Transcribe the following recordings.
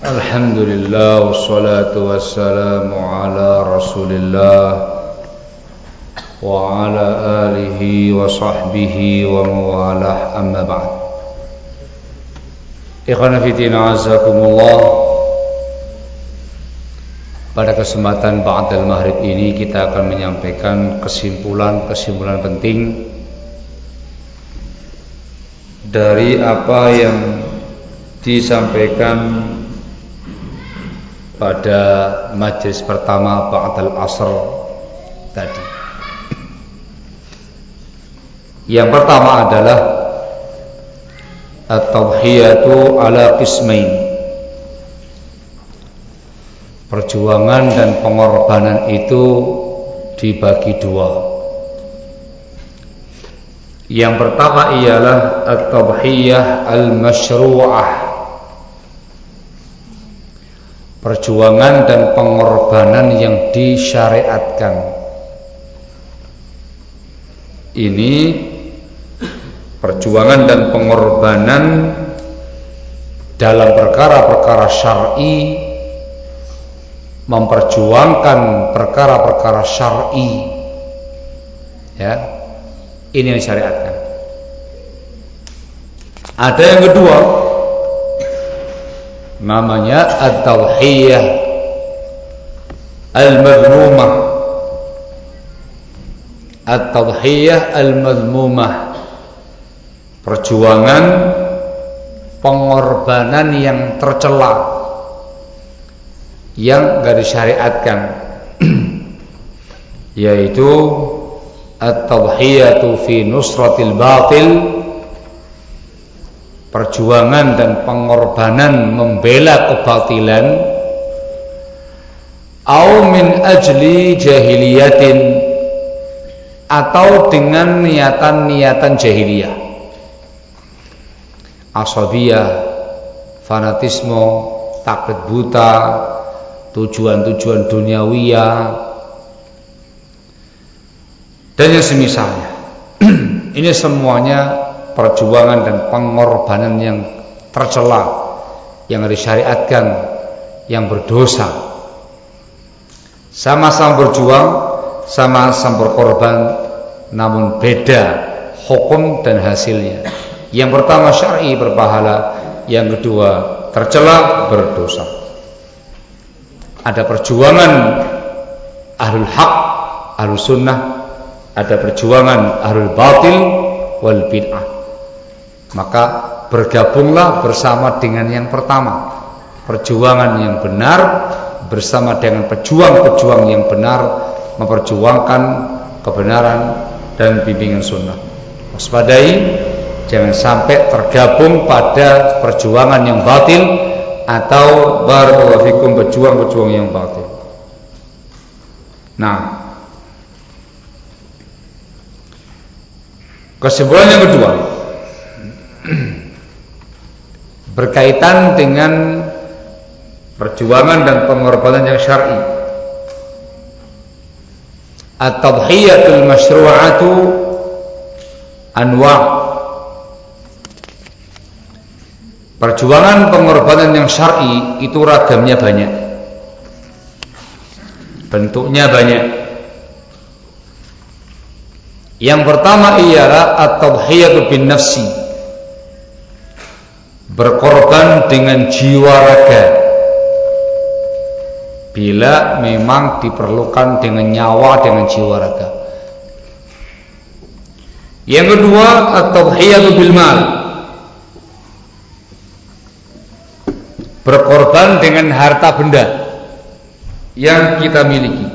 الحمد لله والصلاة والسلام على رسول الله وعلى آله وصحبه ومواله أما بعد Ikhwan Fiddin Azakumullah Pada kesempatan Ba'dal Maghrib ini kita akan menyampaikan kesimpulan-kesimpulan penting Dari apa yang disampaikan pada majlis pertama Ba'dal Asr tadi. Yang pertama adalah At-tauhiyatu ala qismain. Perjuangan dan pengorbanan itu dibagi dua. Yang pertama ialah At-tauhiyah al-masyru'ah perjuangan dan pengorbanan yang disyariatkan. Ini perjuangan dan pengorbanan dalam perkara-perkara syar'i memperjuangkan perkara-perkara syar'i. Ya ini yang disyariatkan. Ada yang kedua namanya at-tauhiyah al-madhmumah at-tauhiyah al-madhmumah perjuangan pengorbanan yang tercela yang gak disyariatkan. Yaitu at-tauhiyatu fi nusratil batil perjuangan dan pengorbanan membela kebatilan au min ajli jahiliyatin atau dengan niatan-niatan jahiliyah. Asabiyah fanatisme takut buta tujuan-tujuan duniawiyah. Dan yang semisalnya ini semuanya perjuangan dan pengorbanan yang tercela yang disyariatkan yang berdosa. Sama-sama berjuang sama-sama berkorban namun beda hukum dan hasilnya. Yang pertama syar'i berpahala yang kedua tercela berdosa. Ada perjuangan ahlul haq ahlul sunnah ada perjuangan ahlul batil wal bid'ah maka bergabunglah bersama dengan yang pertama. Perjuangan yang benar bersama dengan pejuang-pejuang yang benar memperjuangkan kebenaran dan bimbingan sunnah. Waspadai jangan sampai tergabung pada perjuangan yang batil atau barakallahu pejuang-pejuang yang batil. Nah kesimpulan yang kedua berkaitan dengan perjuangan dan pengorbanan yang syar'i. At-tadhiyatul masyru'atu anwa' Perjuangan pengorbanan yang syar'i itu ragamnya banyak. Bentuknya banyak. Yang pertama ialah at-tadhiyatu bin nafsi berkorban dengan jiwa raga. Bila memang diperlukan dengan nyawa dengan jiwa raga. Yang kedua at-tadhiyatu bil mal. Berkorban dengan harta benda yang kita miliki.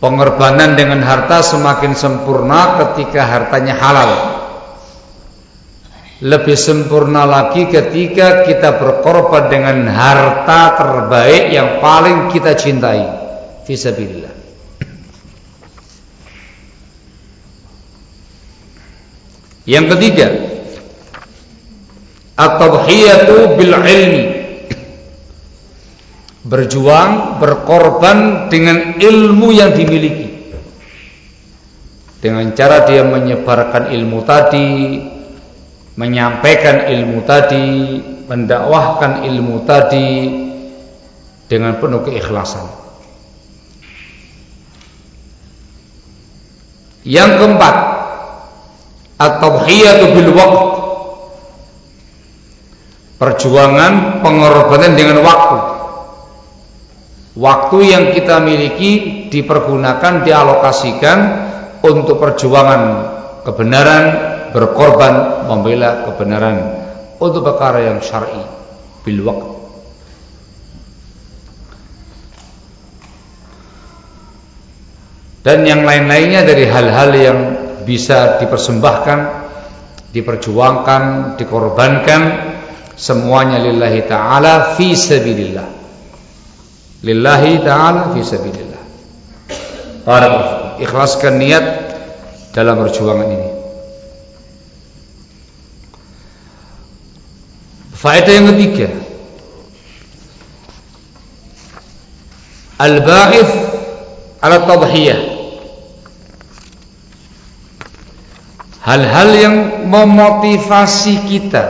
Pengorbanan dengan harta semakin sempurna ketika hartanya halal lebih sempurna lagi ketika kita berkorban dengan harta terbaik yang paling kita cintai. Fisabilillah yang ketiga at-tadhiyatu bil ilmi. Berjuang berkorban dengan ilmu yang dimiliki. Dengan cara dia menyebarkan ilmu tadi menyampaikan ilmu tadi, mendakwahkan ilmu tadi dengan penuh keikhlasan. Yang keempat, at-tadhiyatu bil waqt. Perjuangan pengorbanan dengan waktu. Waktu yang kita miliki dipergunakan, dialokasikan untuk perjuangan kebenaran, berkorban membela kebenaran untuk perkara yang syar'i bil waqt. Dan yang lain-lainnya dari hal-hal yang bisa dipersembahkan, diperjuangkan, dikorbankan semuanya lillahi taala fi sabilillah. Lillahi taala fi sabilillah. Para ikhlaskan niat dalam perjuangan ini. Faedah yang ketiga. Al-ba'ith ala tadhiyah Hal-hal yang memotivasi kita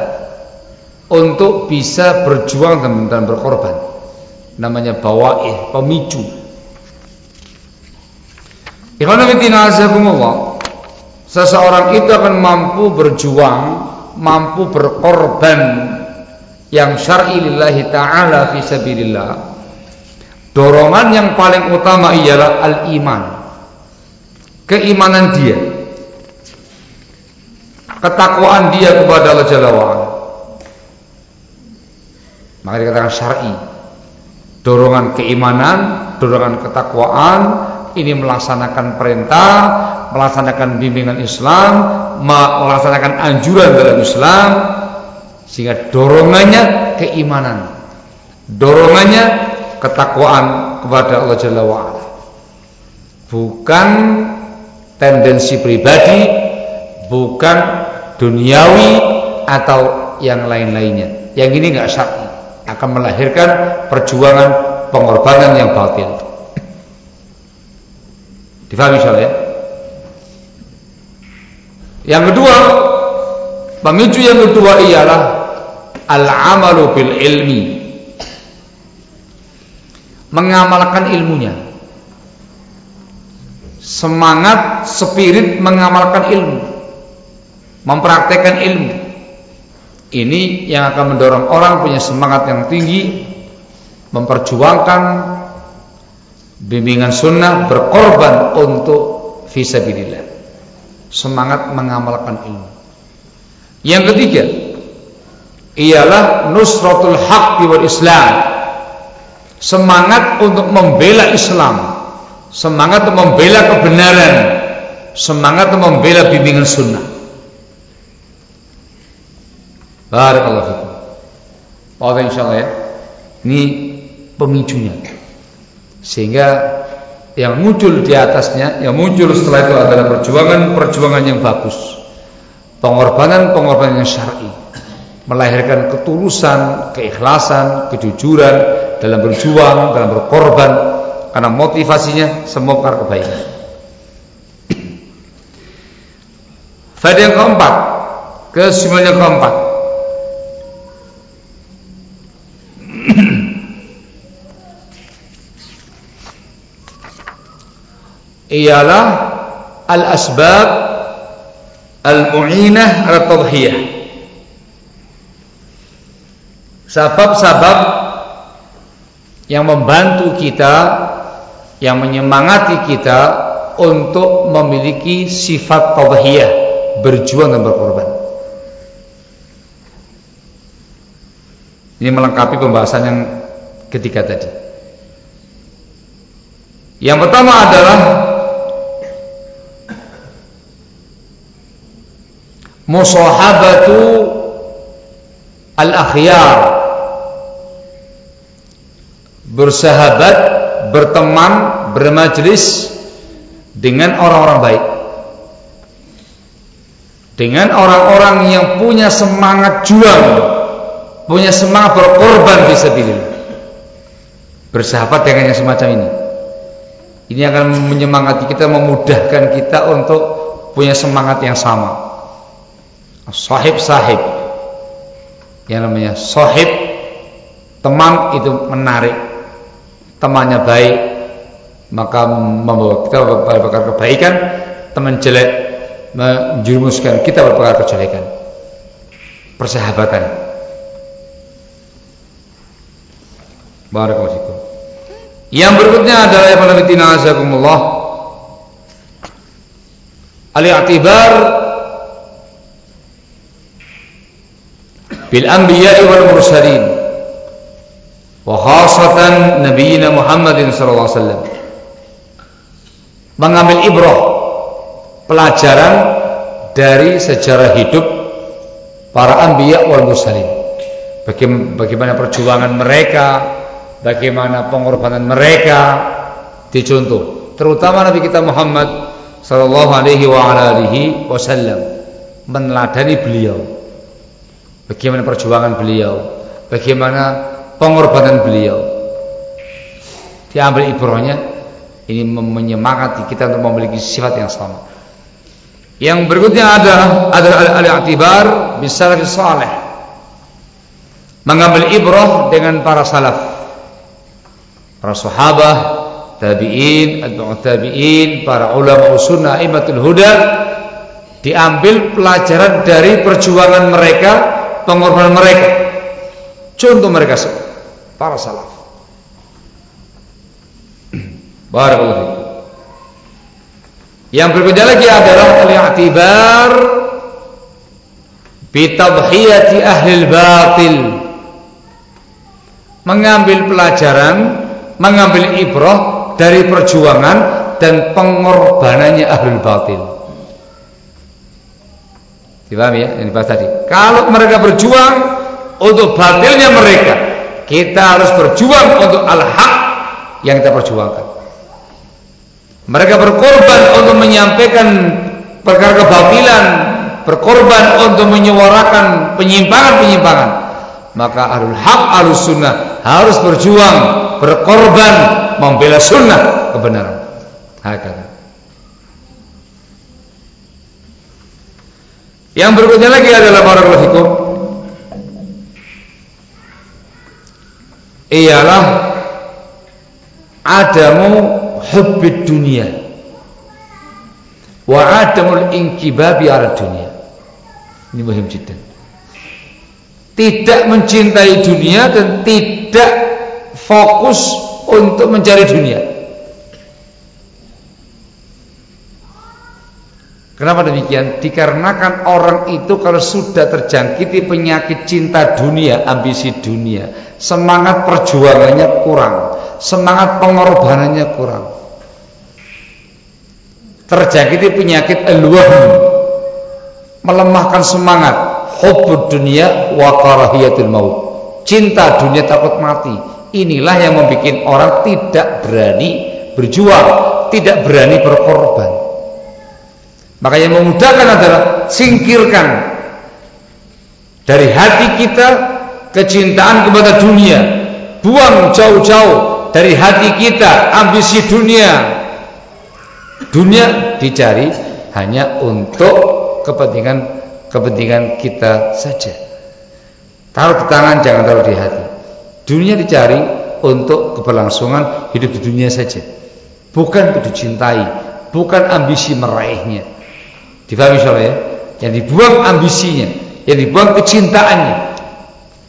untuk bisa berjuang dan berkorban. Namanya bawaih, pemicu. Seseorang itu akan mampu berjuang Mampu berkorban yang syar'i lillahi ta'ala fi sabilillah. Dorongan yang paling utama ialah al-iman. Keimanan dia. Ketakwaan dia kepada Allah Jalla wa'ala. Maka dikatakan syar'i. Dorongan keimanan dorongan ketakwaan ini melaksanakan perintah melaksanakan bimbingan Islam melaksanakan anjuran dalam Islam sehingga dorongannya keimanan. Dorongannya ketakwaan kepada Allah Jalla wa'ala. Bukan tendensi pribadi, bukan duniawi atau yang lain-lainnya. Yang ini nggak syar'i, akan melahirkan perjuangan pengorbanan yang batil. Difahami insyaallah ya? Yang kedua, pemicu yang kedua ialah al-amalu bil ilmi. Mengamalkan ilmunya. Semangat spirit mengamalkan ilmu. Mempraktekkan ilmu. Ini yang akan mendorong orang punya semangat yang tinggi memperjuangkan bimbingan sunnah berkorban untuk visabilillah semangat mengamalkan ilmu. Yang ketiga ialah nusratul haqqi wal Islam. Semangat untuk membela Islam, semangat untuk membela kebenaran, semangat untuk membela bimbingan sunnah. Barakallahu fikum. Oh, insyaallah ya. Ini pemicunya. Sehingga yang muncul di atasnya, yang muncul setelah itu adalah perjuangan-perjuangan yang bagus. Pengorbanan-pengorbanan yang syar'i melahirkan ketulusan, keikhlasan, kejujuran dalam berjuang, dalam berkorban karena motivasinya semua kebaikan. Faedah yang keempat, kesimpulan yang keempat. ialah al-asbab al-mu'inah al-tadhiyah Sabab-sabab yang membantu kita, yang menyemangati kita untuk memiliki sifat tadhiyah, berjuang dan berkorban. Ini melengkapi pembahasan yang ketiga tadi. Yang pertama adalah musahabatu al-akhyar bersahabat, berteman, bermajlis dengan orang-orang baik. Dengan orang-orang yang punya semangat juang, punya semangat berkorban fisabilillah. Bersahabat dengan yang semacam ini. Ini akan menyemangati kita, memudahkan kita untuk punya semangat yang sama. sahib-sahib yang namanya sahib teman itu menarik temannya baik maka membawa kita pada kebaikan. Teman jelek menjurumuskan kita pada kejelekan. Persahabatan. Barakallahu yang berikutnya adalah yang penelitian azakumullah. Al-i'tibar bil anbiya'i wal mursalin wa khasatan nabiyina Muhammadin mengambil ibrah pelajaran dari sejarah hidup para anbiya wal mursalin. Bagaimana perjuangan mereka bagaimana pengorbanan mereka. Dicontoh terutama Nabi kita Muhammad sallallahu alaihi wa alihi wasallam meneladani beliau. Bagaimana perjuangan beliau, bagaimana pengorbanan beliau. Diambil ibrahnya ini menyemangati kita untuk memiliki sifat yang sama. Yang berikutnya adalah adalah al-i'tibar bisalaf salih. Mengambil ibrah dengan para salaf. Para sahabat, tabi'in, atba'ut tabi'in, para ulama sunnah, imatul huda diambil pelajaran dari perjuangan mereka pengorbanan mereka. Contoh mereka semua para salaf. Barakallahu Yang berbeda lagi adalah al-i'tibar bi tadhiyati ahli batil. Mengambil pelajaran, mengambil ibrah dari perjuangan dan pengorbanannya ahli batil. Dipahami ya yang dibahas tadi. Kalau mereka berjuang untuk batilnya mereka, kita harus berjuang untuk al-haq yang kita perjuangkan. Mereka berkorban untuk menyampaikan perkara kebatilan, berkorban untuk menyuarakan penyimpangan-penyimpangan. Maka ahlul haq, ahlus sunnah harus berjuang, berkorban membela sunnah kebenaran. Hakata. Yang berikutnya lagi adalah barakallahu fikum ialah adamu hubbid dunia. Wa adamul inkibabi ala dunia. Ini muhim tidak mencintai dunia dan tidak fokus untuk mencari dunia Kenapa demikian? Dikarenakan orang itu kalau sudah terjangkiti penyakit cinta dunia, ambisi dunia, semangat perjuangannya kurang, semangat pengorbanannya kurang. Terjangkiti penyakit eluah, melemahkan semangat, hubbud dunia wa karahiyatul maut. Cinta dunia takut mati. Inilah yang membuat orang tidak berani berjuang, tidak berani berkorban. Maka yang memudahkan adalah singkirkan dari hati kita kecintaan kepada dunia. Buang jauh-jauh dari hati kita ambisi dunia. Dunia dicari hanya untuk kepentingan kepentingan kita saja. Taruh di tangan jangan taruh di hati. Dunia dicari untuk keberlangsungan hidup di dunia saja. Bukan untuk dicintai, bukan ambisi meraihnya. Difahami insyaallah ya? Yang dibuang ambisinya, yang dibuang kecintaannya.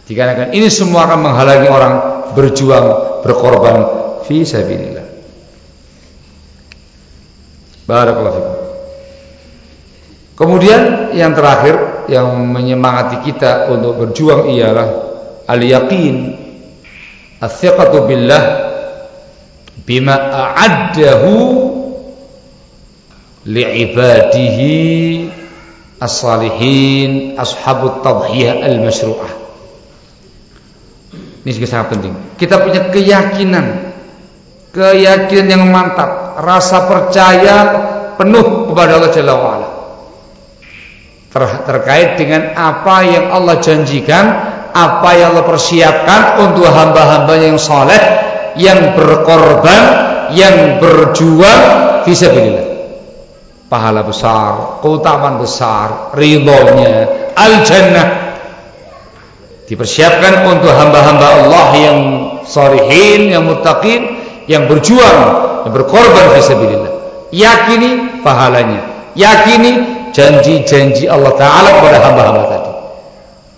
Dikarenakan ini semua akan menghalangi orang berjuang, berkorban fi sabilillah. Barakallahu fikum. Kemudian yang terakhir yang menyemangati kita untuk berjuang ialah al-yaqin, ats-thiqatu billah bima a'addahu li'ibadihi as-salihin ashabut tadhiyah al-masyru'ah ini juga sangat penting. Kita punya keyakinan. Keyakinan yang mantap. Rasa percaya penuh kepada Allah Jalla wa'ala. Ter terkait dengan apa yang Allah janjikan apa yang Allah persiapkan untuk hamba-hamba yang soleh yang berkorban yang berjuang fisabilillah pahala besar, keutamaan besar, ridhonya, al-jannah dipersiapkan untuk hamba-hamba Allah yang salihin, yang muttaqin, yang berjuang, yang berkorban fisabilillah. Yakini pahalanya. Yakini janji-janji Allah Ta'ala kepada hamba-hamba tadi.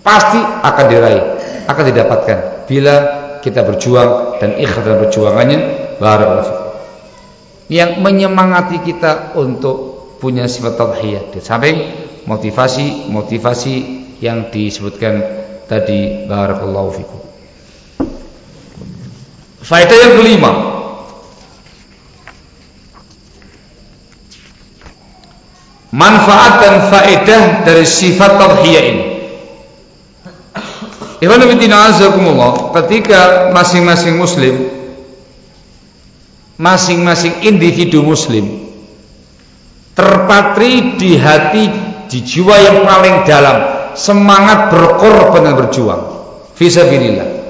Pasti akan diraih, akan didapatkan bila kita berjuang dan ikhlas dalam perjuangannya. Barakallahu Yang menyemangati kita untuk punya sifat tauhid. Di samping motivasi-motivasi yang disebutkan tadi barakallahu fikum. Faedah yang kelima Manfaat dan faedah dari sifat tauhiyah ini ketika masing-masing muslim masing-masing individu muslim terpatri di hati di jiwa yang paling dalam semangat berkorban dan berjuang fisabilillah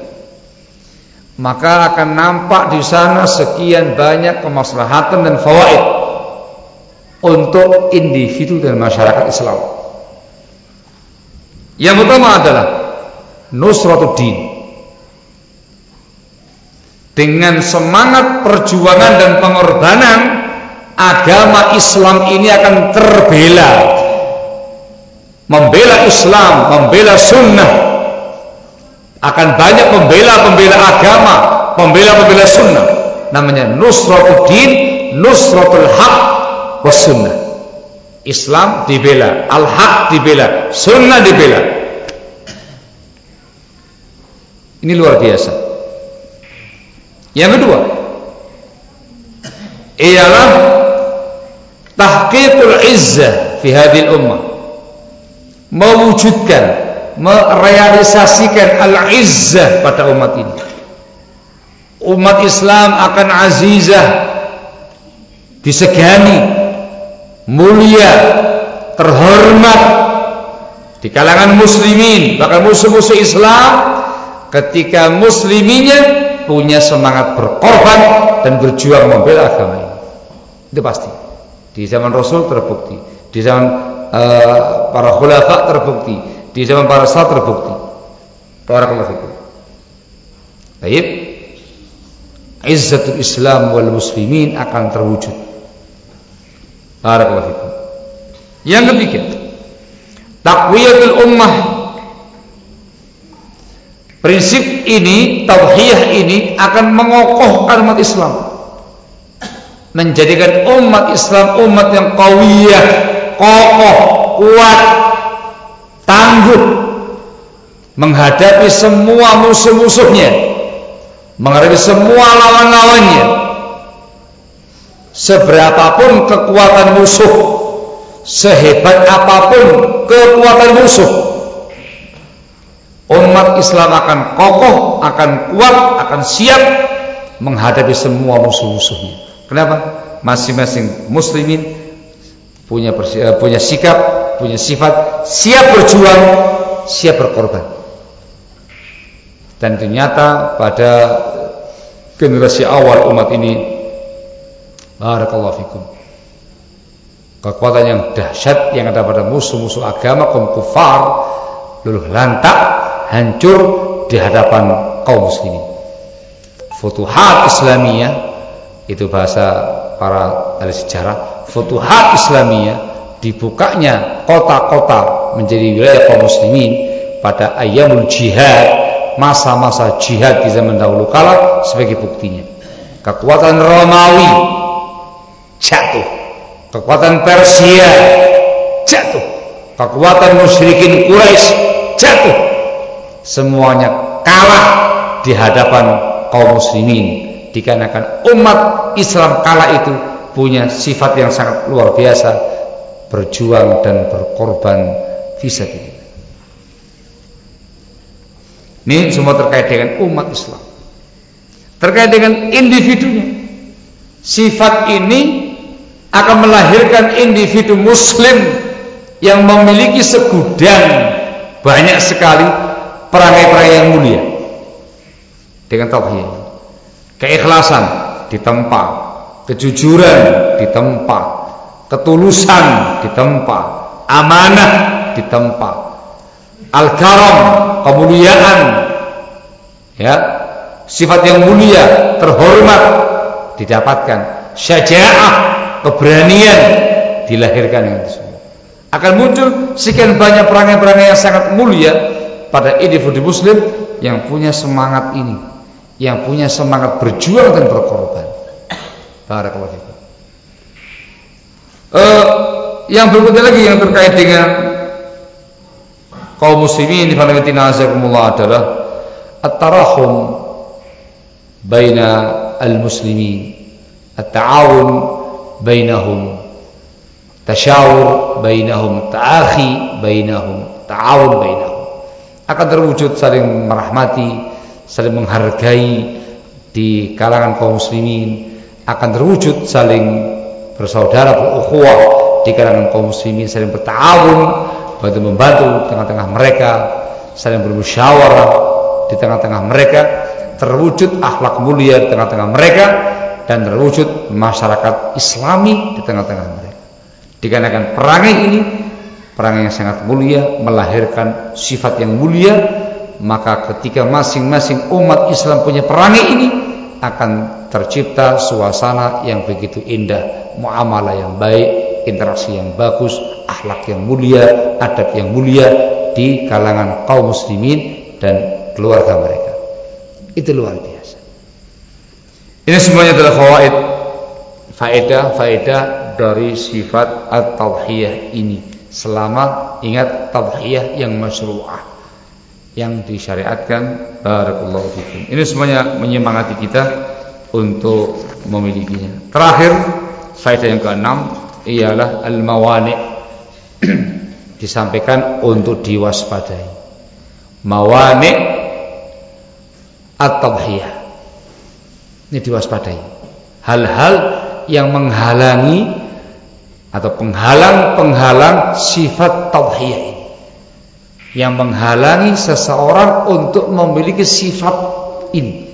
maka akan nampak di sana sekian banyak kemaslahatan dan fawaid untuk individu dan masyarakat Islam. Yang pertama adalah nusratuddin. Dengan semangat perjuangan dan pengorbanan agama Islam ini akan terbela. Membela Islam, membela sunnah. Akan banyak pembela-pembela agama, pembela-pembela sunnah. Namanya nusratuddin, nusratul haq was sunnah. Islam dibela, al-haq dibela, sunnah dibela. Ini luar biasa. Yang kedua, ialah tahqiqul izzah fi hadhihi ummah. Mewujudkan merealisasikan al-izzah pada umat ini. Umat Islam akan azizah disegani mulia terhormat di kalangan muslimin bahkan musuh-musuh Islam ketika musliminya punya semangat berkorban dan berjuang membela agama ini. Itu pasti. Di zaman Rasul terbukti, di zaman uh, para khulafa terbukti, di zaman para sahabat terbukti. Barakallahu fikum. Baik. Izzatul Islam wal muslimin akan terwujud. Barakallahu fikum. Yang ketiga, takwiyatul ummah Prinsip ini, tauhiyah ini akan mengokohkan umat Islam. Menjadikan umat Islam umat yang kawiyah, kokoh, kuat, tangguh menghadapi semua musuh-musuhnya, menghadapi semua lawan-lawannya. Seberapapun kekuatan musuh, sehebat apa pun kekuatan musuh, umat Islam akan kokoh, akan kuat, akan siap menghadapi semua musuh-musuhnya. Kenapa? Masing-masing muslimin punya eh, punya sikap, punya sifat siap berjuang, siap berkorban. Dan ternyata pada generasi awal umat ini barakallahu fikum kekuatan yang dahsyat yang ada pada musuh-musuh agama kaum kufar luluh lantak hancur di hadapan kaum muslimin. Futuhat Islamiyah itu bahasa para ahli sejarah. Futuhat Islamiyah dibukanya kota-kota menjadi wilayah kaum muslimin pada ayamul jihad masa-masa jihad di zaman dahulu kala sebagai buktinya. Kekuatan Romawi jatuh, kekuatan Persia jatuh, kekuatan musyrikin Quraisy jatuh, semuanya kalah di hadapan kaum muslimin. Dikarenakan umat Islam kala itu punya sifat yang sangat luar biasa berjuang dan berkorban fisabilillah ini semua terkait dengan umat Islam. Terkait dengan individunya. Sifat ini akan melahirkan individu muslim yang memiliki segudang banyak sekali perangai-perangai yang mulia. Dengan tauhid. Keikhlasan ditempa, kejujuran ditempa, ketulusan ditempa, amanah ditempa, al-karam, kemuliaan, ya, sifat yang mulia, terhormat didapatkan, syaja'ah, keberanian dilahirkan dengan tersebut. Akan muncul sekian banyak perangai-perangai yang sangat mulia pada individu muslim yang punya semangat ini, yang punya semangat berjuang dan berkorban. Barakallahu fikum. Uh, yang berikutnya lagi yang terkait dengan kaum muslimin di Palestina azakumullah adalah at-tarahum baina al-muslimin at-ta'awun bainahum tasyawur bainahum ta'akhi bainahum ta'awun bainahum akan terwujud saling merahmati saling menghargai di kalangan kaum muslimin. Akan terwujud saling bersaudara berukhuwah di kalangan kaum muslimin saling bertawun bantu membantu tengah-tengah mereka saling bermusyawarah di tengah-tengah mereka. Terwujud akhlak mulia di tengah-tengah mereka dan terwujud masyarakat islami di tengah-tengah mereka. Dikarenakan perangai ini perangai yang sangat mulia melahirkan sifat yang mulia maka ketika masing-masing umat Islam punya perangai ini akan tercipta suasana yang begitu indah muamalah yang baik interaksi yang bagus, akhlak yang mulia, adab yang mulia di kalangan kaum muslimin dan keluarga mereka. Itu luar biasa. Ini semuanya adalah fawaid faedah-faedah dari sifat at-tauhiyah ini. Selama ingat tauhiyah yang masyru'ah yang disyariatkan. Barakallahu fikum. Ini semuanya menyemangati kita untuk memilikinya. Terakhir faedah yang keenam ialah al-mawani. Disampaikan untuk diwaspadai. Mawani at-tadhiyah. Ini diwaspadai. Hal-hal yang menghalangi atau penghalang-penghalang sifat tadhiyah ini. Yang menghalangi seseorang untuk memiliki sifat ini.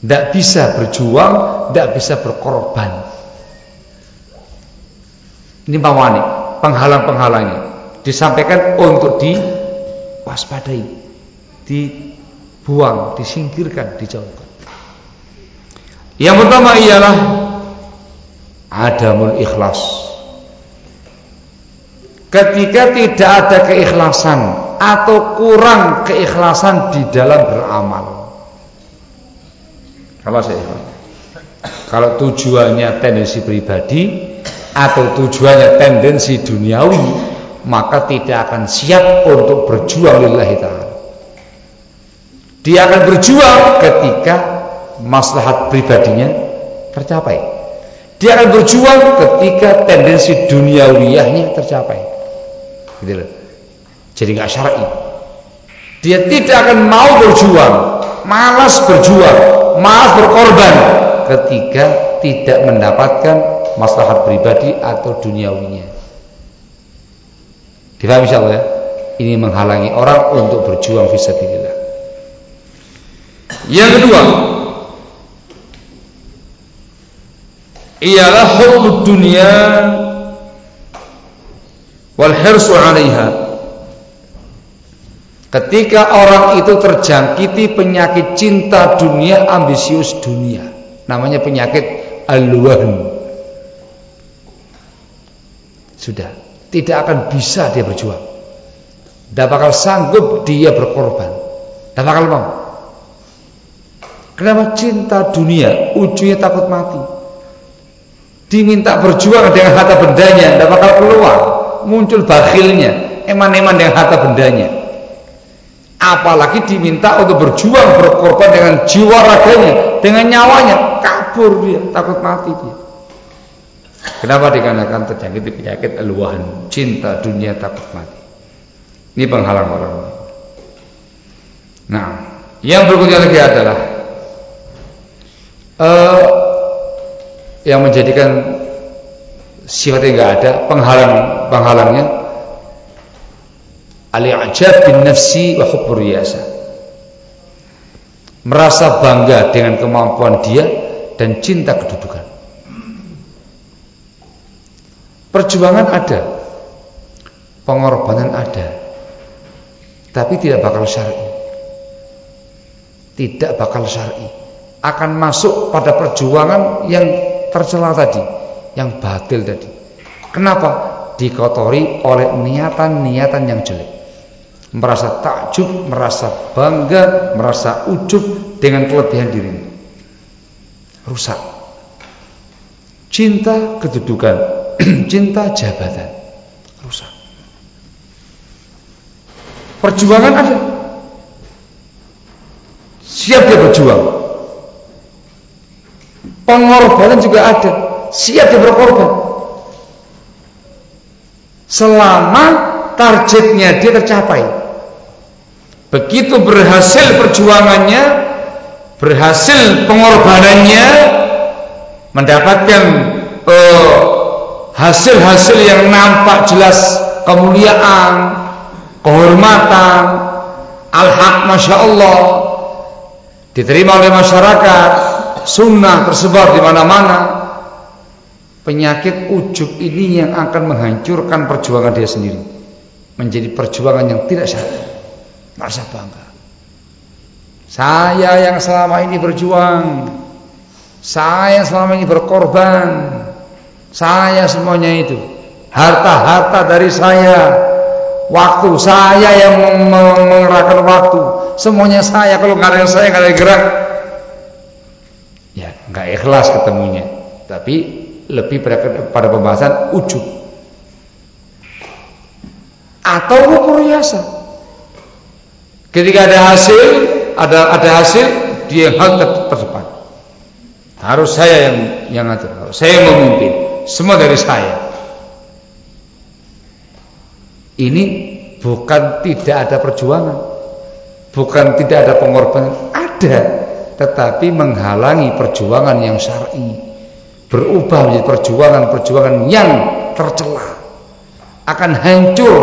Tidak bisa berjuang, tidak bisa berkorban. Ini mawani, penghalang-penghalangnya disampaikan untuk diwaspadai, dibuang, disingkirkan, dijauhkan. Yang pertama ialah adamul ikhlas. Ketika tidak ada keikhlasan atau kurang keikhlasan di dalam beramal. Kalau saya kalau tujuannya tendensi pribadi atau tujuannya tendensi duniawi maka tidak akan siap untuk berjuang lillahi ta'ala dia akan berjuang ketika maslahat pribadinya tercapai dia akan berjuang ketika tendensi duniawiyahnya tercapai gitu loh jadi nggak syar'i dia tidak akan mau berjuang malas berjuang malas berkorban ketika tidak mendapatkan maslahat pribadi atau duniawinya. Difahami insyaallah ya? Ini menghalangi orang untuk berjuang fisabilillah. Yang kedua, ialah hubbud dunia wal hirsu 'alaiha. Ketika orang itu terjangkiti penyakit cinta dunia, ambisius dunia, namanya penyakit al-wahn. Sudah, tidak akan bisa dia berjuang. Tidak bakal sanggup dia berkorban. Tidak bakal mau. Kenapa cinta dunia ujungnya takut mati? Diminta berjuang dengan harta bendanya, tidak bakal keluar. Muncul bakhilnya, eman-eman dengan harta bendanya. Apalagi diminta untuk berjuang berkorban dengan jiwa raganya, dengan nyawanya, kabur dia, takut mati dia. Kenapa dikarenakan terjangkit penyakit eluahan cinta dunia takut mati. Ini penghalang orang. Nah, yang berikutnya lagi adalah uh, yang menjadikan sifatnya enggak ada penghalang penghalangnya al-i'jab bin nafsi wa hubbur riyasa. Merasa bangga dengan kemampuan dia dan cinta kedudukan. Perjuangan ada, pengorbanan ada, tapi tidak bakal syar'i. Tidak bakal syar'i. Akan masuk pada perjuangan yang tercela tadi, yang batil tadi. Kenapa? Dikotori oleh niatan-niatan yang jelek. Merasa takjub, merasa bangga, merasa ujub dengan kelebihan dirinya. Rusak. Cinta kedudukan, cinta jabatan. Rusak. Perjuangan ada. Siap dia berjuang. Pengorbanan juga ada. Siap dia berkorban. Selama targetnya dia tercapai. Begitu berhasil perjuangannya, berhasil pengorbanannya, mendapatkan eh, hasil-hasil uh, yang nampak jelas kemuliaan, kehormatan, al-haq masya Allah diterima oleh masyarakat, sunnah tersebar di mana-mana. Penyakit ujub ini yang akan menghancurkan perjuangan dia sendiri, menjadi perjuangan yang tidak syar'i. Merasa bangga. Saya yang selama ini berjuang, saya yang selama ini berkorban, saya semuanya itu, harta-harta dari saya, waktu saya yang mengerahkan waktu. Semuanya saya. Kalau nggak ada yang saya nggak ada gerak ya nggak ikhlas ketemunya. Tapi lebih pada, pembahasan ujub. Atau ukur biasa ketika ada hasil ada ada hasil dia hal ter terdepan. Harus saya yang yang harus saya yang memimpin. Semua dari saya. Ini bukan tidak ada perjuangan, bukan tidak ada pengorbanan, ada, tetapi menghalangi perjuangan yang syar'i, berubah menjadi perjuangan-perjuangan yang tercela, akan hancur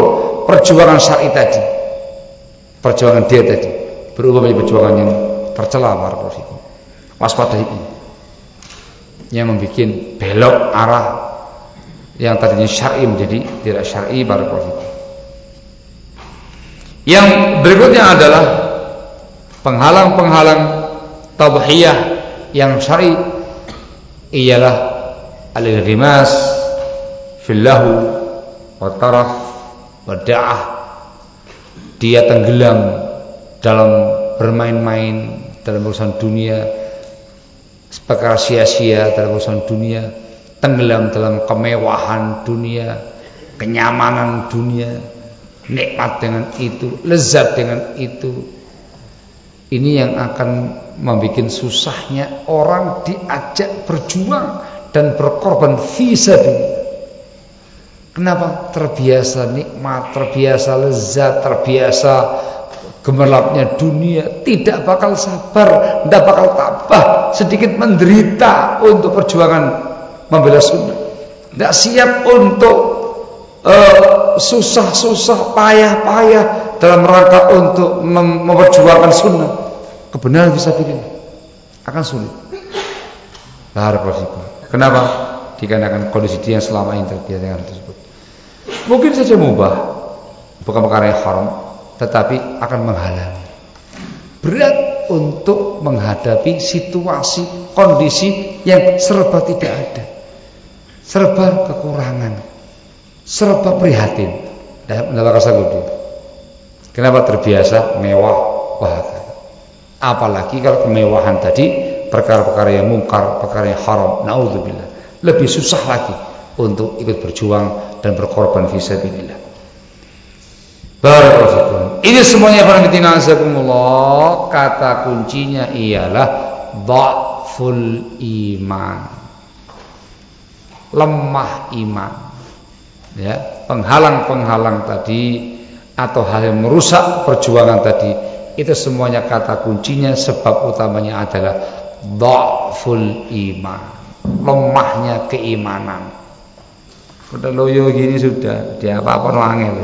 perjuangan syar'i tadi, perjuangan dia tadi, berubah menjadi perjuangan yang tercela, barakallahu Waspadai ini. Yang membuat belok arah yang tadinya syar'i menjadi tidak syar'i barakallahu yang berikutnya adalah penghalang-penghalang tadhiyah yang syar'i ialah al-ghimas fillahu wa taraf wa dia tenggelam dalam bermain-main dalam urusan dunia perkara sia-sia dalam urusan dunia tenggelam dalam kemewahan dunia kenyamanan dunia nikmat dengan itu, lezat dengan itu. Ini yang akan membuat susahnya orang diajak berjuang dan berkorban fisabilillah. Kenapa? Terbiasa nikmat, terbiasa lezat, terbiasa gemerlapnya dunia, tidak bakal sabar, tidak bakal tabah, sedikit menderita untuk perjuangan membela sunnah. Tidak siap untuk uh, susah-susah, payah-payah dalam rangka untuk mem memperjuangkan sunnah, kebenaran bisa pilih akan sulit. Barakallahu Kenapa? Dikarenakan kondisi dia yang selama ini terbiasa dengan tersebut. Mungkin saja mubah, bukan perkara yang haram, tetapi akan menghalangi. Berat untuk menghadapi situasi, kondisi yang serba tidak ada. Serba kekurangan serba prihatin mendapat rasa gudu. Kenapa terbiasa mewah bahagia? Apalagi kalau kemewahan tadi perkara-perkara yang mungkar, perkara yang haram, naudzubillah. Lebih susah lagi untuk ikut berjuang dan berkorban fisabilillah. Barakallahu Ini semuanya para azakumullah, kata kuncinya ialah dhaful iman. Lemah iman ya penghalang-penghalang tadi atau hal yang merusak perjuangan tadi itu semuanya kata kuncinya sebab utamanya adalah dhaful iman lemahnya keimanan. Udah loyo gini sudah dia apa-apa no angel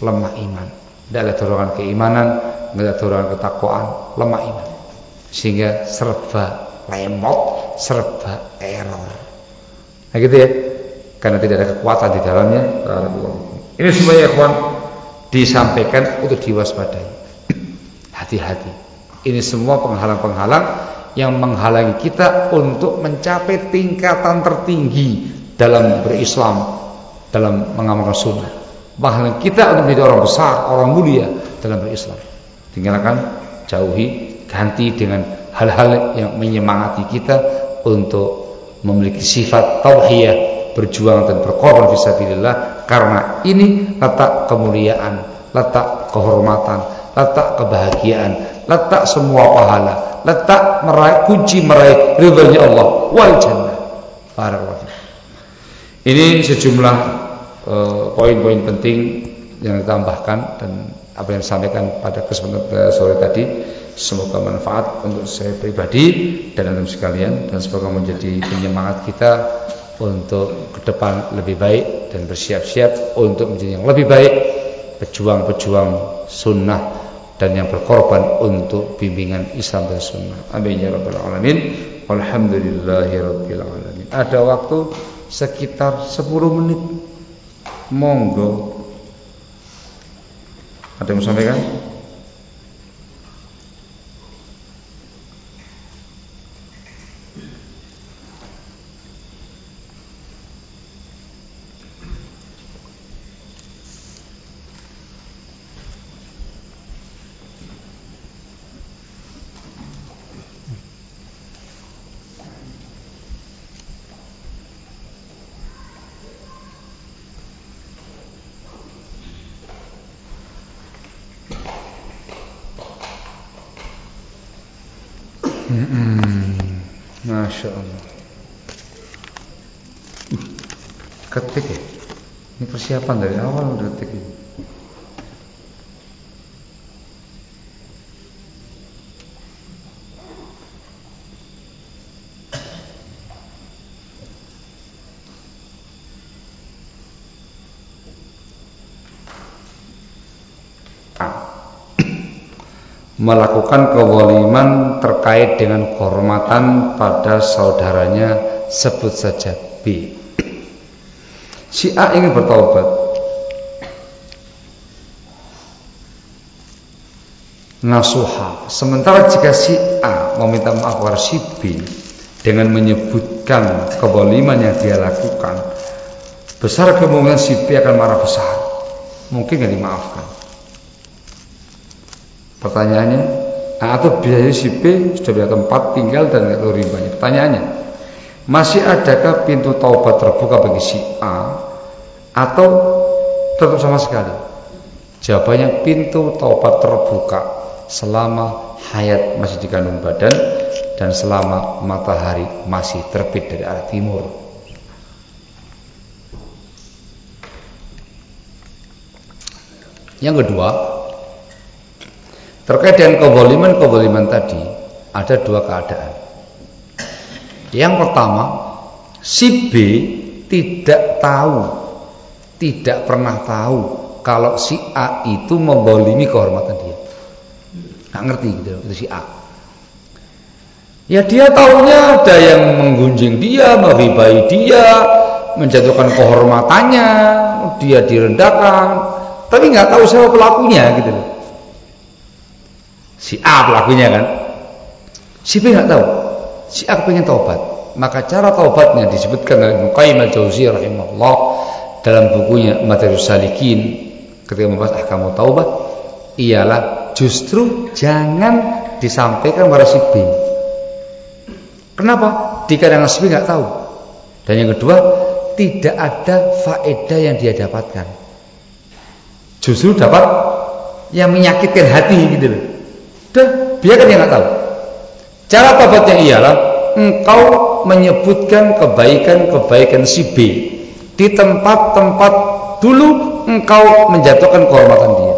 lemah iman. Tidak ada dorongan keimanan tidak ada dorongan ketakwaan lemah iman. Sehingga serba lemot serba error. Nah gitu ya. Karena tidak ada kekuatan di dalamnya. Ini semuanya ikhwan disampaikan untuk diwaspadai. Hati-hati. Ini semua penghalang-penghalang yang menghalangi kita untuk mencapai tingkatan tertinggi dalam berislam, dalam mengamalkan sunnah. Menghalangi kita untuk menjadi orang besar, orang mulia dalam berislam. Tinggalkan, jauhi, ganti dengan hal-hal yang menyemangati kita untuk memiliki sifat tauhiyah, berjuang dan berkorban fisabilillah karena ini letak kemuliaan, letak kehormatan, letak kebahagiaan, letak semua pahala, letak meraih kunci meraih ridhonya Allah. Wal jannah. Barakallahu Ini sejumlah eh, poin-poin uh, penting yang ditambahkan dan apa yang disampaikan pada kesempatan sore tadi. Semoga manfaat untuk saya pribadi dan anda sekalian dan semoga menjadi penyemangat kita untuk ke depan lebih baik dan bersiap-siap untuk menjadi yang lebih baik pejuang-pejuang sunnah dan yang berkorban untuk bimbingan Islam dan sunnah. Amin ya rabbal alamin. Alhamdulillahi rabbil alamin. Ada waktu sekitar 10 menit. Monggo. Ada yang mau sampaikan? Masya Allah Ketik ya Ini persiapan dari awal udah ketik ini melakukan kezaliman terkait dengan kehormatan pada saudaranya sebut saja B. Si A ingin bertobat. Nasuha. Sementara jika si A meminta maaf kepada si B dengan menyebutkan kezaliman yang dia lakukan, besar kemungkinan si B akan marah besar. Mungkin tidak dimaafkan. Pertanyaannya, nah, atau biaya si B sudah punya tempat tinggal dan nggak tahu. Pertanyaannya, masih adakah pintu taubat terbuka bagi si A atau tutup sama sekali? Jawabannya pintu taubat terbuka selama hayat masih di kandung badan dan selama matahari masih terbit dari arah timur. Yang kedua, Terkait dengan kezaliman-kezaliman tadi ada dua keadaan. Yang pertama, si B tidak tahu, tidak pernah tahu kalau si A itu membolimi kehormatan dia. Nggak ngerti gitu itu si A. Ya dia tahunya ada yang menggunjing dia, menghibai dia, menjatuhkan kehormatannya, dia direndahkan, tapi nggak tahu siapa pelakunya gitu loh si A pelakunya kan si B nggak tahu si A pengen taubat maka cara taubatnya disebutkan oleh Muqayyim al-Jauziyah rahimahullah dalam bukunya Materius Salikin ketika membahas ahkamu taubat ialah justru jangan disampaikan kepada si B kenapa? dikarenakan si B nggak tahu dan yang kedua tidak ada faedah yang dia dapatkan justru dapat yang menyakitkan hati gitu loh Dah, biarkan dia nggak tahu. Cara tobatnya ialah engkau menyebutkan kebaikan-kebaikan si B di tempat-tempat dulu engkau menjatuhkan kehormatan dia.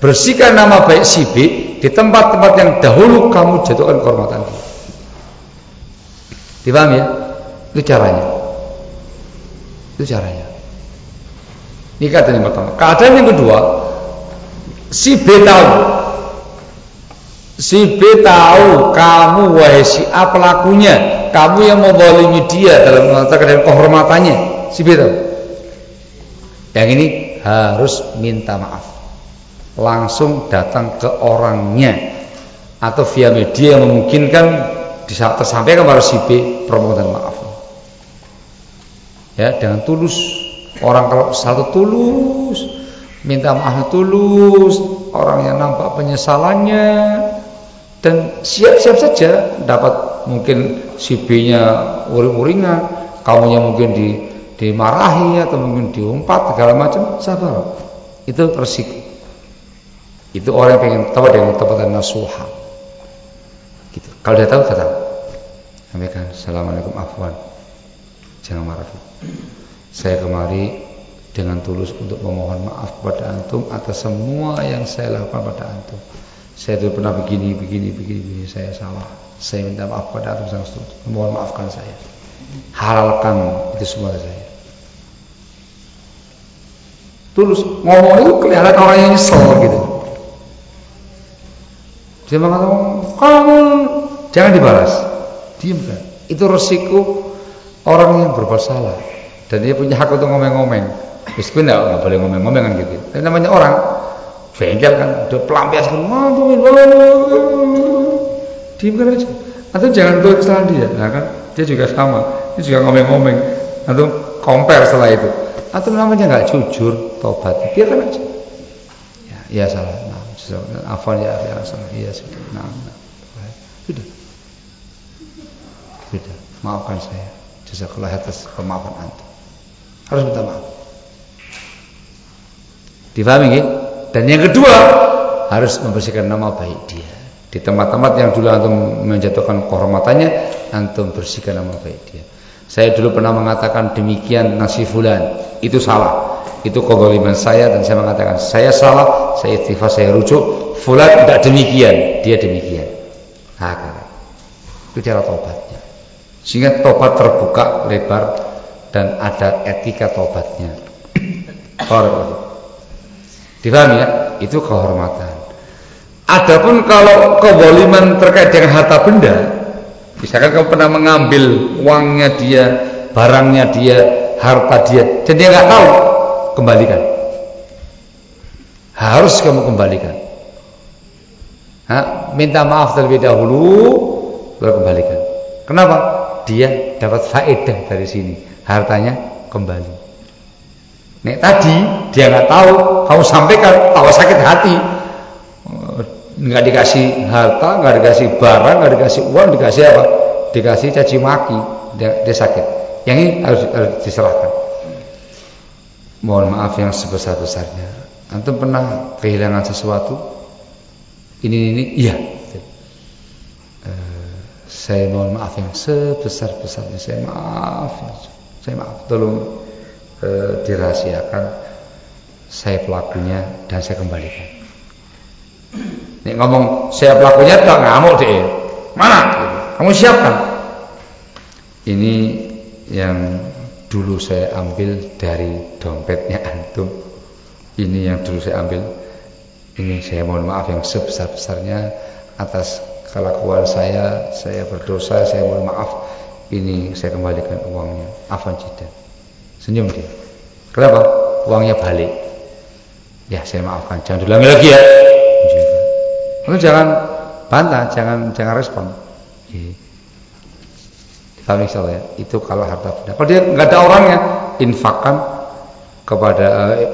Bersihkan nama baik si B di tempat-tempat yang dahulu kamu jatuhkan kehormatan dia. Dipahami ya? Itu caranya. Itu caranya. Ini keadaan yang pertama. Keadaan yang kedua, si B tahu Si B tahu kamu wahai si A pelakunya, kamu yang membolimi dia dalam mengatakan kehormatannya. Si B tahu. Yang ini harus minta maaf. Langsung datang ke orangnya atau via media yang memungkinkan tersampaikan kepada si B permohonan maaf. Ya, dengan tulus. Orang kalau satu tulus, minta maaf tulus, orang yang nampak penyesalannya dan siap-siap saja dapat mungkin si B-nya uring-uringan, kamunya mungkin di dimarahi atau mungkin diumpat segala macam sabar. Itu resiko itu orang yang pengen tahu dengan tempat nasuha. Gitu. Kalau dia tahu kata sampaikan assalamualaikum afwan. Jangan marah. Saya kemari dengan tulus untuk memohon maaf kepada antum atas semua yang saya lakukan pada antum saya dulu pernah begini begini begini, begini saya salah. Saya minta maaf kepada antum sangat mohon maafkan saya. Halalkan itu semua saya. Tulus ngomong itu kelihatan orang yang nyesel gitu. Dia mengatakan kamu jangan dibalas. Diam kan? Itu resiko orang yang berbuat salah. Dan dia punya hak untuk ngomong-ngomong meskipun enggak, enggak boleh ngomong-ngomong kan gitu. Dan namanya orang bengkel kan udah pelampiasan. Diam kan aja. Atau jangan tuh kesalahan dia. Nah kan dia juga sama. Dia juga ngomong-ngomong atau compare setelah itu. Atau namanya nggak jujur tobat. Biarkan aja. Ya, ya salah. Nah, ya ya salah. Iya sudah. Nah, nah. sudah. Sudah. Maafkan saya. Jazakallah atas pemaafan anda. Harus minta maaf. Difahami ya? Dan yang kedua harus membersihkan nama baik dia. Di tempat-tempat yang dulu antum menjatuhkan kehormatannya antum bersihkan nama baik dia. Saya dulu pernah mengatakan demikian nasi fulan. Itu salah. Itu kezaliman saya dan saya mengatakan saya salah saya istighfar saya rujuk. Fulan tidak demikian dia demikian. Nah, itu cara tobatnya sehingga tobat terbuka lebar dan ada etika tobatnya difahami ya itu kehormatan adapun kalau kezaliman terkait dengan harta benda Misalkan kamu pernah mengambil uangnya dia, barangnya dia, harta dia, dan dia nggak tahu, kembalikan. Harus kamu kembalikan. Ha? minta maaf terlebih dahulu, baru kembalikan. Kenapa? Dia dapat faedah dari sini, hartanya kembali. Nek tadi dia nggak tahu, kamu sampaikan, tahu sakit hati, nggak dikasih harta, nggak dikasih barang, nggak dikasih uang, dikasih apa? Dikasih caci maki, dia, dia sakit. Yang ini harus, harus diserahkan. Mohon maaf yang sebesar-besarnya. Antum pernah kehilangan sesuatu? Ini ini, iya. Uh, saya mohon maaf yang sebesar-besarnya. Saya maaf, saya maaf. Tolong uh, dirahasiakan. Saya pelakunya dan saya kembalikan. Nek ngomong saya pelakunya tak ngamuk deh. Mana? Kamu siapkan. Ini yang dulu saya ambil dari dompetnya antum. Ini yang dulu saya ambil. Ini saya mohon maaf yang sebesar-besarnya atas kelakuan saya. Saya berdosa, saya mohon maaf. Ini saya kembalikan uangnya. Afan jida. Senyum dia. Kenapa? Uangnya balik. Ya saya maafkan. Jangan diulangi lagi ya. Lalu jangan bantah, jangan jangan respon. Tapi ya, itu kalau harta benda. Kalau dia nggak ada orangnya, infakkan kepada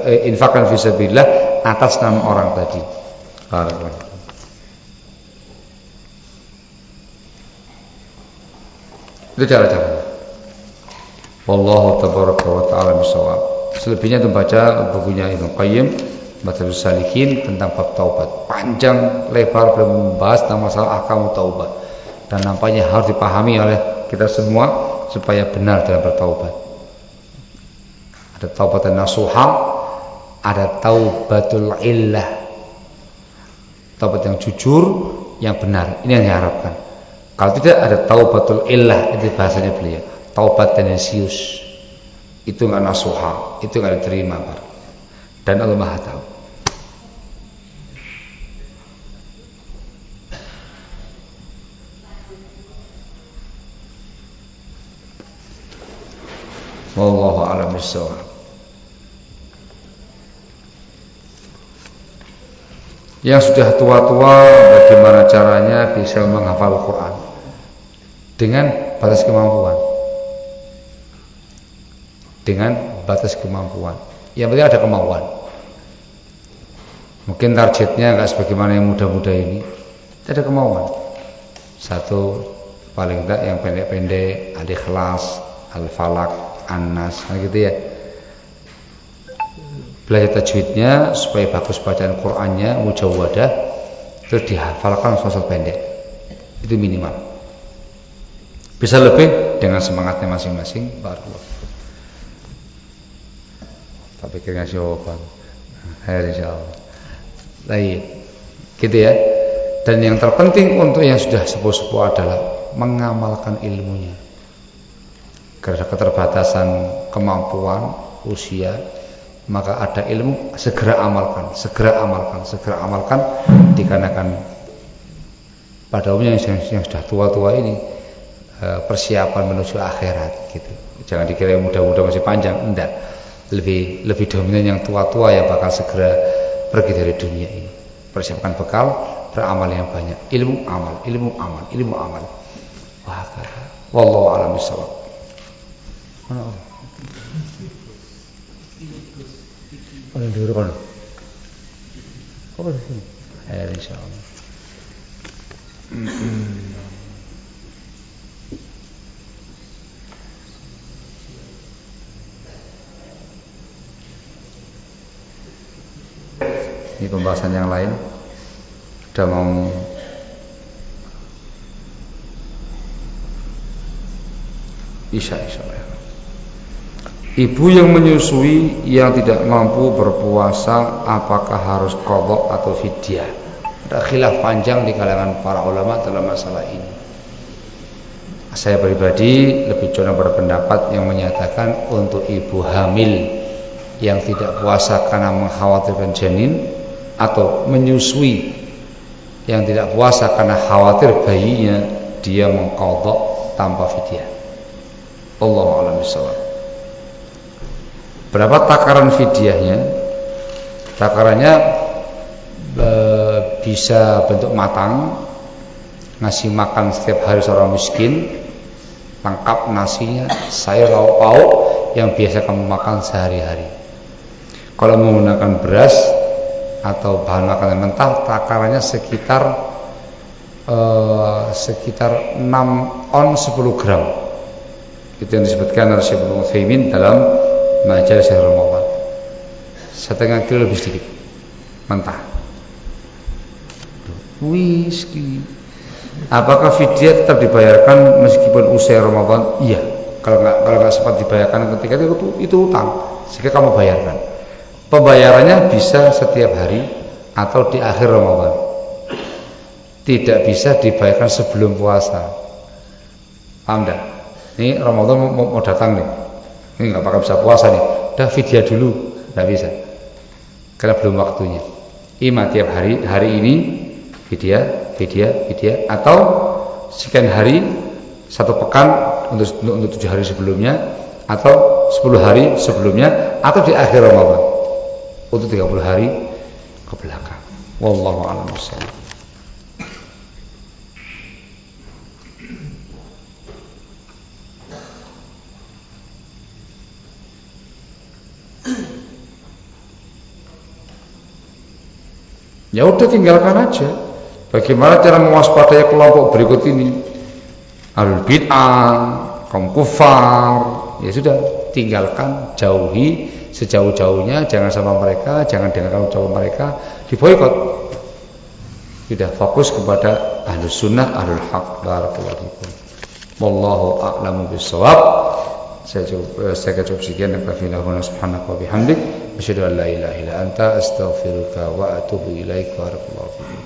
uh, infakkan fisabilillah atas nama orang tadi. Itu cara-caranya. Wallahu tabaraka wa ta'ala bisawab. Selebihnya itu baca bukunya Ibnu Qayyim Madrasah Salihin tentang bab taubat. Panjang lebar belum membahas tentang masalah ahkam taubat. Dan nampaknya harus dipahami oleh kita semua supaya benar dalam bertaubat. Ada taubat nasuha, ada taubatul illah. Taubat yang jujur, yang benar. Ini yang diharapkan. Kalau tidak ada taubatul illah, itu bahasanya beliau. Taubat tendensius. Itu enggak nasuha, itu enggak diterima, Pak dan Allah Maha tahu. Wallahu a'lam bishawab. Yang sudah tua-tua bagaimana caranya bisa menghafal Quran dengan batas kemampuan. Dengan batas kemampuan. Yang penting ada kemauan. Mungkin targetnya nggak sebagaimana yang muda-muda ini. Ada kemauan. Satu paling tidak yang pendek-pendek, al-ikhlas, al-falak, an-nas, nah gitu ya belajar tajwidnya supaya bagus bacaan Qur'annya mujawwadah terus dihafalkan sosok pendek itu minimal bisa lebih dengan semangatnya masing-masing baru tapi kira jawaban hari insyaallah. Baik. Gitu ya. Dan yang terpenting untuk yang sudah sepuh-sepuh adalah mengamalkan ilmunya. Karena keterbatasan kemampuan usia maka ada ilmu segera amalkan, segera amalkan, segera amalkan. Dikarenakan pada umumnya yang, yang sudah tua-tua ini eh, persiapan menuju akhirat gitu. Jangan dikira yang muda-muda masih panjang, enggak. Lebih lebih dominan yang tua-tua yang bakal segera pergi dari dunia ini. Persiapkan bekal, beramal yang banyak. Ilmu amal, ilmu amal, ilmu amal. Wah, wallahu a'lam bishawab. Paling dhuwur kono. Apa sih? Eh insyaallah. Ini pembahasan yang lain Sudah mau Isya insya Allah Ibu yang menyusui yang tidak mampu berpuasa apakah harus kodok atau fidyah? Ada khilaf panjang di kalangan para ulama dalam masalah ini. Saya pribadi lebih condong berpendapat yang menyatakan untuk ibu hamil yang tidak puasa karena mengkhawatirkan janin atau menyusui yang tidak puasa karena khawatir bayinya dia mengkodok tanpa fidyah. Allah a'lam Berapa takaran fidyahnya? Takarannya e, bisa bentuk matang, ngasih makan setiap hari seorang miskin, lengkap nasinya, sayur lauk pauk yang biasa kamu makan sehari-hari. Kalau menggunakan beras atau bahan makanan mentah, takarannya sekitar e, sekitar 6 on 10 gram. Itu yang disebutkan oleh Syekh Ibnu dalam Majalah Syahr Ramadan. Setengah kilo lebih sedikit mentah. Whisky. Apakah fidyah tetap dibayarkan meskipun usia Ramadan? Iya. Kalau nggak kalau nggak sempat dibayarkan ketika itu itu utang sehingga kamu bayarkan pembayarannya bisa setiap hari atau di akhir Ramadan. Tidak bisa dibayarkan sebelum puasa. Paham enggak? ini Ramadan mau, mau datang nih. Ini nggak bakal bisa puasa nih. Udah vidya dulu. Nggak bisa. Karena belum waktunya. Ima tiap hari hari ini vidya vidya vidya atau sekian hari satu pekan untuk untuk tujuh hari sebelumnya atau sepuluh hari sebelumnya atau di akhir Ramadan untuk 30 hari ke belakang wallahu a'lam Ya udah tinggalkan aja. Bagaimana cara mewaspadai kelompok berikut ini? Alul bid'ah, kaum kufar. Ya sudah, tinggalkan, jauhi sejauh-jauhnya, jangan sama mereka, jangan dengarkan ucapan mereka, diboikot. Sudah fokus kepada ahlus sunnah, ahlul haq. Barakallahu fikum. Wallahu a'lamu bissawab. Saya cukup, saya cukup sekian dan kafilah subhanahu wa bihamdik. Asyhadu an la ilaha illa anta astaghfiruka wa atubu ilaik. Barakallahu fiik.